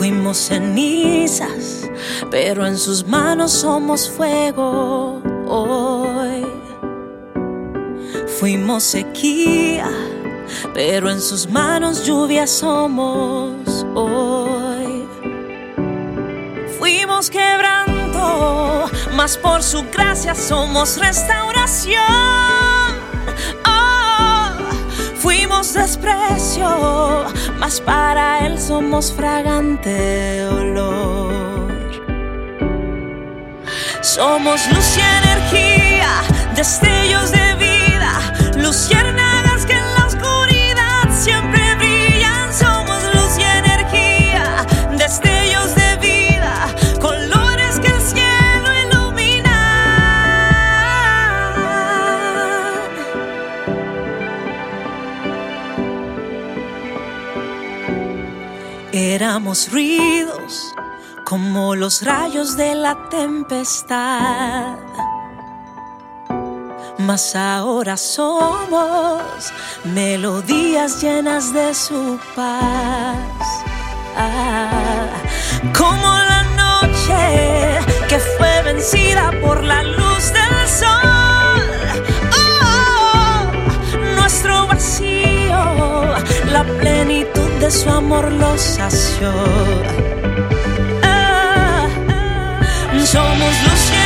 Fuimos cenizas, pero en sus manos somos fuego hoy. Fuimos sequía, pero en sus manos lluvia somos hoy. Fuimos quebranto, mas por su gracia somos restauración. Fuimos desprecio, mas para él somos fragante olor. Somos luz y energía, Éramos ruidos como los rayos de la tempestad. Mas ahora somos melodías llenas de su paz. Ah, como la noche que fue vencida por la luz amor lo sació. Ah, somos luz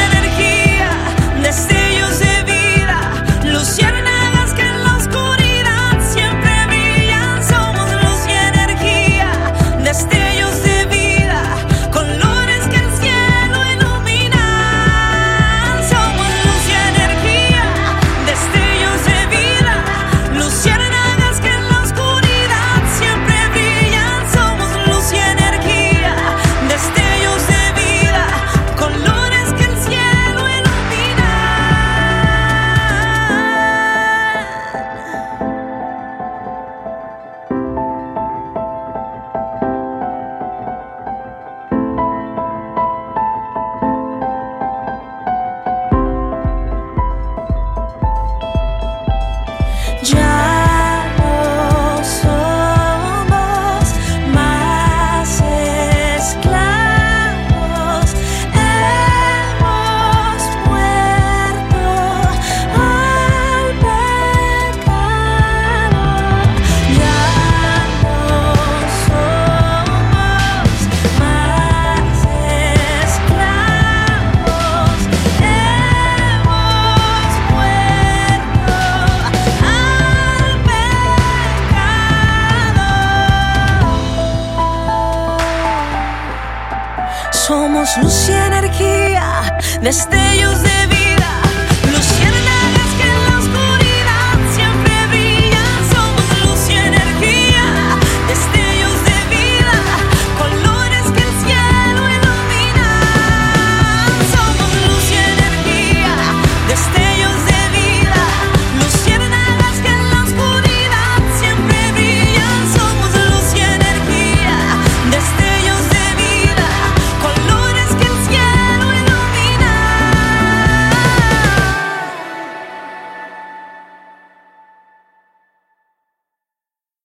y energía, destellos.